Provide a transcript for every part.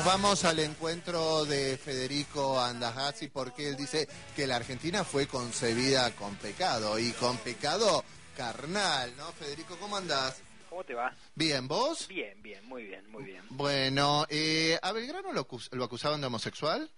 nos vamos al encuentro de Federico Andajazzi porque él dice que la Argentina fue concebida con pecado y con pecado carnal, ¿no? Federico, ¿cómo andás? ¿Cómo te va? Bien, ¿vos? Bien, bien, muy bien, muy bien. Bueno, eh, ¿a Belgrano lo, acus- lo acusaban de homosexual?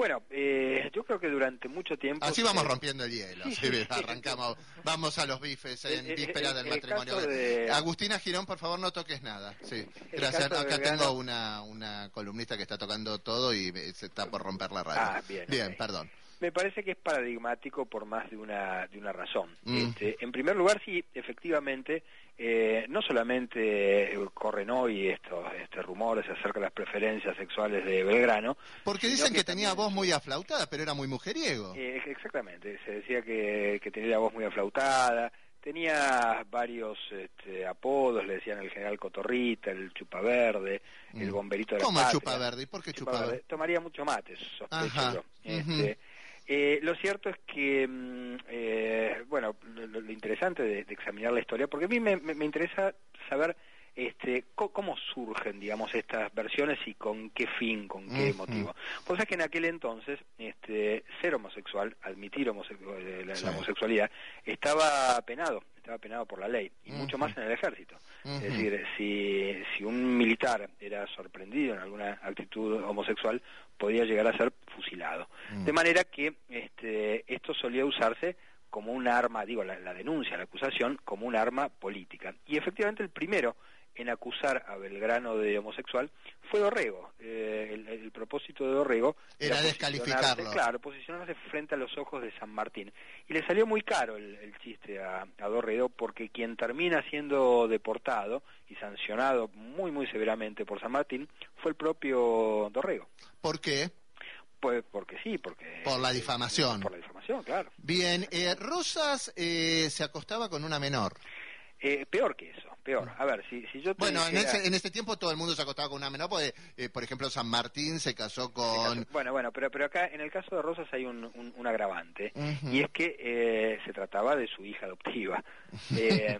Bueno, eh, yo creo que durante mucho tiempo... Así vamos rompiendo el hielo. Sí, sí, arrancamos, vamos a los bifes en El- el- víspera el- del el matrimonio. de- Agustina Girón, por favor, no toques nada. Sí, gracias. Acá tengo una, una columnista que está tocando todo y eh, se está por romper la radio. Ah, bien, ok. perdón. Me parece que es paradigmático por más de una, de una razón. Mm. Este, en primer lugar, sí, efectivamente, eh, no solamente eh, corren hoy estos este, rumores acerca de las preferencias sexuales de Belgrano, Porque dicen que, tenía también- voz muy aflautada, pero era muy mujeriego. Eh, exactamente, se decía que, que tenía la voz muy aflautada, tenía varios este, apodos, le decían el general Cotorrita, el Chupaverde, el Mm. bomberito de la ¿Cómo el patria. Chupaverde? ¿Y por qué Chupaverde. Tomaría mucho mate, sospecho. Este, eh, lo cierto es que, mm, eh, bueno, lo, interesante de, de examinar la historia, porque a mí me, me- me interesa saber este, co- cómo surgen, digamos, estas versiones y con qué fin, con qué motivo. Pues es que en aquel entonces, este, ser homosexual, admitir eh, la, homosexualidad, estaba penado, estaba penado por la ley, y mucho más en el ejército. Es decir, si, si un militar era sorprendido en alguna actitud homosexual, podía llegar a ser fusilado. Mm. De manera que este, esto solía usarse como un arma, digo, la, la denuncia, la acusación, como un arma política. Y efectivamente el primero en acusar a Belgrano de homosexual fue Dorrego. Eh, el, el propósito de Dorrego Era posicionarse- descalificarlo. Claro, posicionarse frente a los ojos de San Martín. Y le salió muy caro el, el chiste a, a Dorrego porque quien termina siendo deportado y sancionado muy, muy severamente por San Martín fue el propio Dorrego. ¿Por qué? Pues porque sí, porque... Por la difamación. Por la difamación, claro. Bien, eh, Rosas eh, se acostaba con una menor. Eh, peor que eso, peor. A ver, si, si yo te Bueno, en ese, en ese tiempo todo el mundo se acostaba con una menor, porque, eh, por ejemplo, San Martín se casó con... Bueno, bueno, pero, pero acá en el caso de Rosas hay un, un- un agravante, y es que eh, se trataba de su hija adoptiva. Eh,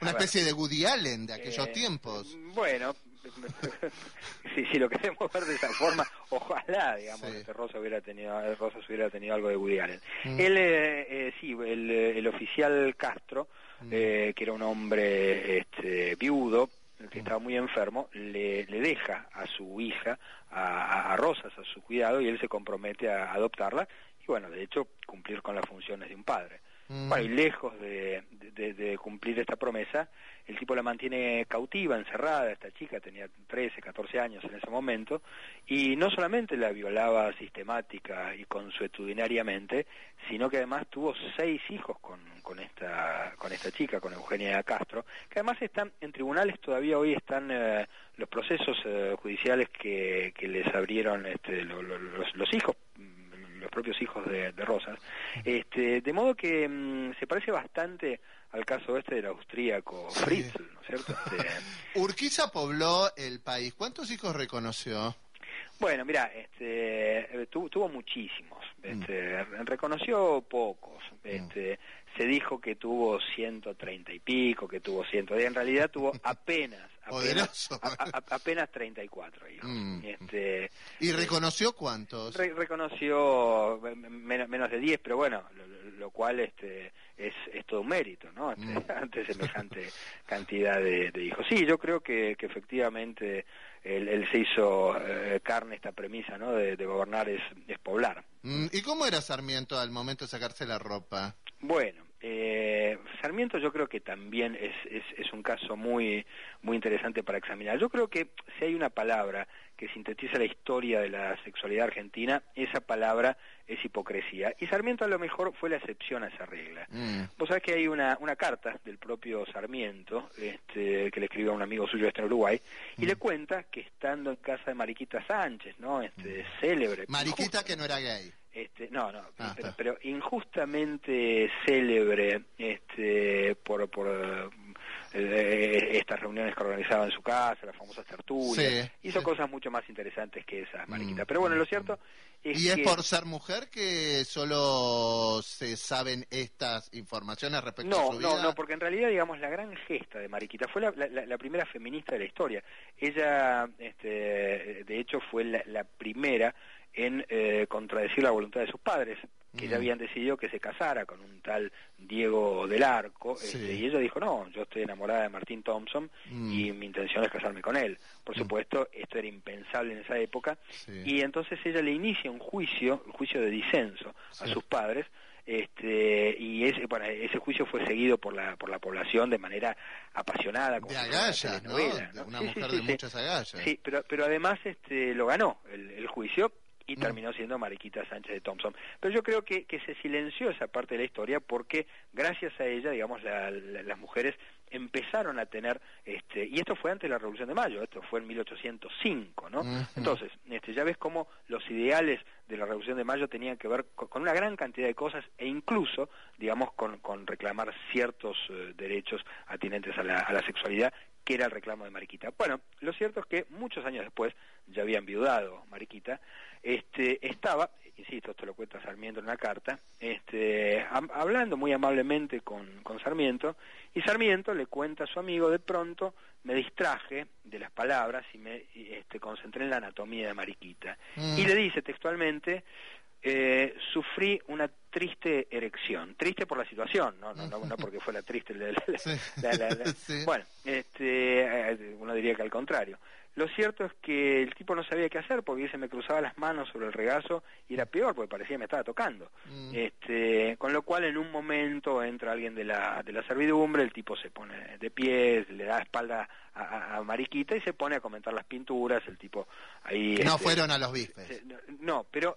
Una ver, especie de Woody Allen de aquellos eh, tiempos. Bueno, si, si lo queremos ver de esa forma, ojalá, digamos, Sí. que Rosa hubiera tenido, Rosas hubiera tenido algo de Woody Allen. Mm. Él, eh, eh, sí, el, eh, el oficial Castro, Mm. eh, que era un hombre este, viudo, que Mm. estaba muy enfermo, le, le deja a su hija, a, a Rosas, a su cuidado, y él se compromete a adoptarla, y bueno, de hecho, cumplir con las funciones de un padre. Mm. Y lejos de, de- cumplir esta promesa, el tipo la mantiene cautiva, encerrada, esta chica tenía 13, 14 años en ese momento, y no solamente la violaba sistemática y consuetudinariamente, sino que además tuvo seis hijos con, con, esta, con esta chica, con Eugenia Castro, que además están en tribunales, todavía hoy están eh, los procesos eh, judiciales que, que les abrieron este, lo- lo- los, hijos los propios hijos de, de Rosas. Este, de modo que mm, se parece bastante al caso este del austríaco Sí. Fritz, ¿no es cierto? Este, Urquiza pobló el país. ¿Cuántos hijos reconoció? bueno, mira, este, eh, tu- tuvo muchísimos. Este, Reconoció pocos. Este, Se dijo que tuvo 130 y pico, que tuvo 110. En realidad tuvo apenas, apenas, Poderoso. a- a- apenas 34 hijos. Mm. Este, ¿Y reconoció cuántos? Re- reconoció eh, men- menos de 10, pero bueno, lo, lo- lo cual este es, es todo un mérito, ¿no? Ante, Mm. ante semejante cantidad de, de hijos. Sí, yo creo que, que efectivamente él, él se hizo eh, carne esta premisa, ¿no? De, de gobernar es, es poblar. Mm, ¿Y cómo era Sarmiento al momento de sacarse la ropa? Bueno, eh, Sarmiento yo creo que también es, es, es un caso muy, muy interesante para examinar. Yo creo que si hay una palabra que sintetiza la historia de la sexualidad argentina, esa palabra es hipocresía. Y Sarmiento a lo mejor fue la excepción a esa regla. Mm. Vos sabés que hay una, una carta del propio Sarmiento este, que le escribió a un amigo suyo este en Uruguay y le cuenta que estando en casa de Mariquita Sánchez, ¿no? Este, célebre. Mariquita que no era gay. Este, no, no, Ah, pero, pero injustamente célebre este, por, por eh, estas reuniones que organizaba en su casa, las famosas tertulias. Hizo cosas mucho más interesantes que esas, Mariquita. Mm, Pero bueno, lo cierto es ¿Y es por ser mujer que solo se saben estas informaciones respecto a su vida? No, no, porque en realidad, digamos, la gran gesta de Mariquita fue la, primera feminista de la historia. Ella, este, de hecho, fue la, primera en eh, contradecir la voluntad de sus padres que ya mm. habían decidido que se casara con un tal Diego del Arco, este, y ella dijo, no, yo estoy enamorada de Martín Thompson mm. y mi intención es casarme con él. Por mm. supuesto, esto era impensable en esa época, y entonces ella le inicia un juicio, un juicio de disenso a sus padres, este y ese bueno, ese juicio fue seguido por la por la población de manera apasionada como de agallas, ¿no? una mujer de muchas agallas sí pero pero además este lo ganó el, el juicio y terminó siendo Mariquita Sánchez de Thompson. Pero yo creo que, que se silenció esa parte de la historia porque gracias a ella, digamos, las mujeres empezaron a tener, este, y esto fue antes de la Revolución de Mayo, esto fue en 1805, ¿no? Entonces, este, ya ves cómo los ideales de la Revolución de Mayo tenían que ver con, una gran cantidad de cosas e incluso, digamos, con, con reclamar ciertos eh, derechos atinentes a la, a la sexualidad que era el reclamo de Mariquita. Bueno, lo cierto es que muchos años después, ya había enviudado Mariquita, este, estaba, insisto, esto lo cuenta Sarmiento en una carta, este, hablando muy amablemente con, con Sarmiento, y Sarmiento le cuenta a su amigo, de pronto me distraje de las palabras y me este, concentré en la anatomía de Mariquita. Mm. Y le dice textualmente, eh, sufrí una triste erección, triste por la situación, no, no, no, porque fue la triste, bueno, este, eh, uno diría que al contrario. Lo cierto es que el tipo no sabía qué hacer porque se me cruzaba las manos sobre el regazo y era peor porque parecía que me estaba tocando. Mm. Este, con lo cual en un momento entra alguien de la, de la servidumbre, el tipo se pone de pies, le da espalda a, Mariquita y se pone a comentar las pinturas, el tipo ahí... No este, fueron a los bifes. No, pero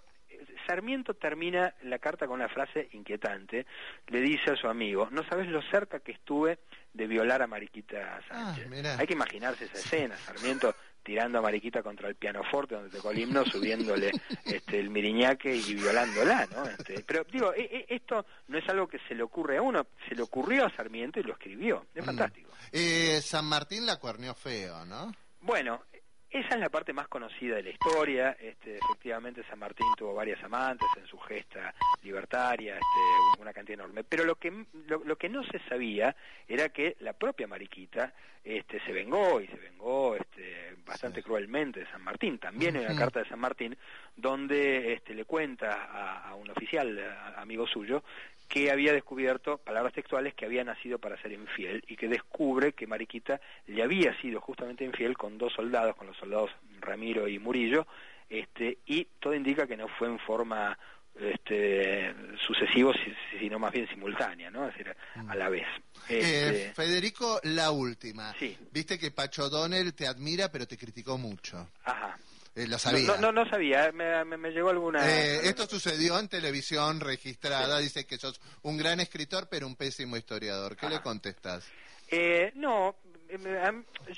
Sarmiento termina la carta con una frase inquietante. Le dice a su amigo, no sabes lo cerca que estuve de violar a Mariquita ah, Sánchez. Hay que imaginarse esa escena, Sarmiento tirando a Mariquita contra el pianoforte donde tocó el himno, subiéndole este, el miriñaque y violándola, ¿no? Este, pero digo, e, e, esto no es algo que se le ocurre a uno, se le ocurrió a Sarmiento y lo escribió. Es mm. fantástico. Eh, San Martín la cuernió feo, ¿no? Bueno, esa es la parte más conocida de la historia. Este, efectivamente, San Martín tuvo varias amantes en su gesta libertaria, este, una cantidad enorme. Pero lo que, lo, que no se sabía era que la propia Mariquita este, se vengó y se vengó este, bastante cruelmente de San Martín. También en la carta de San Martín, donde este, le cuenta a, un oficial, amigo suyo, que había descubierto palabras textuales que había nacido para ser infiel y que descubre que Mariquita le había sido justamente infiel con dos soldados, con los soldados Ramiro y Murillo, este, y todo indica que no fue en forma este, sucesivo, sino más bien simultánea, ¿no? Es decir, a la vez. Eh, este, Federico, la última. Sí. Viste que Pacho Donel te admira, pero te criticó mucho. Ajá. Eh, lo sabía. No, no, sabía, me, me, llegó alguna... Eh, esto sucedió en televisión registrada, dice que sos un gran escritor pero un pésimo historiador. ¿Qué le contestas? Eh, no, eh,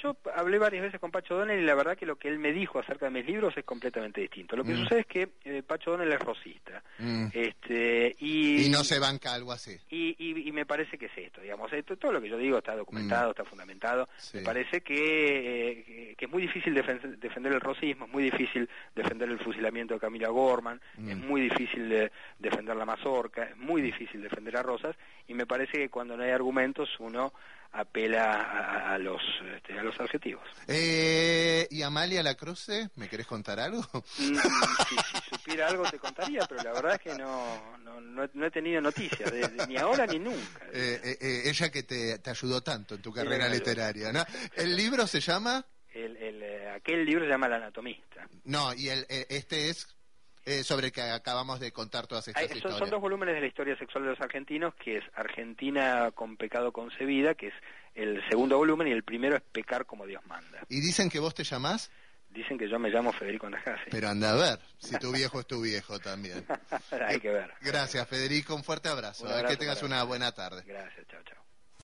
yo hablé varias veces con Pacho Donel y la verdad que lo que él me dijo acerca de mis libros es completamente distinto. Lo que mm. sucede es que eh, Pacho Donel es rosista. Mm. Este, y, no se banca algo así. Y, me parece que es esto, digamos. Esto, todo lo que yo digo está documentado, mm. está fundamentado. Me parece que, que, es muy difícil defender el rosismo, es muy difícil defender el fusilamiento de Camila Gorman, es muy difícil defender la mazorca, es muy difícil defender a Rosas y me parece que cuando no hay argumentos uno apela a, los este, a los adjetivos. Eh, ¿Y Amalia Lacroce? ¿Me querés contar algo? Mm, si, supiera algo te contaría, pero la verdad es que no, no, no, he tenido noticias, ni ahora ni nunca. Eh, eh, ella que te, te, ayudó tanto en tu carrera literaria, ¿no? ¿El libro se llama? El, el, aquel libro se llama El Anatomista. No, y el, este es eh, sobre que acabamos de contar todas estas historias. Son dos volúmenes de la historia sexual de los argentinos, que es Argentina con pecado concebida, que es el segundo volumen, y el primero es Pecar como Dios manda. ¿Y dicen que vos te llamás? Dicen que yo me llamo Federico Andajasi. Pero anda a ver, si tu viejo es tu viejo también. Hay que ver. Gracias, Federico, un fuerte abrazo. que tengas una buena tarde. Gracias, chao, chao.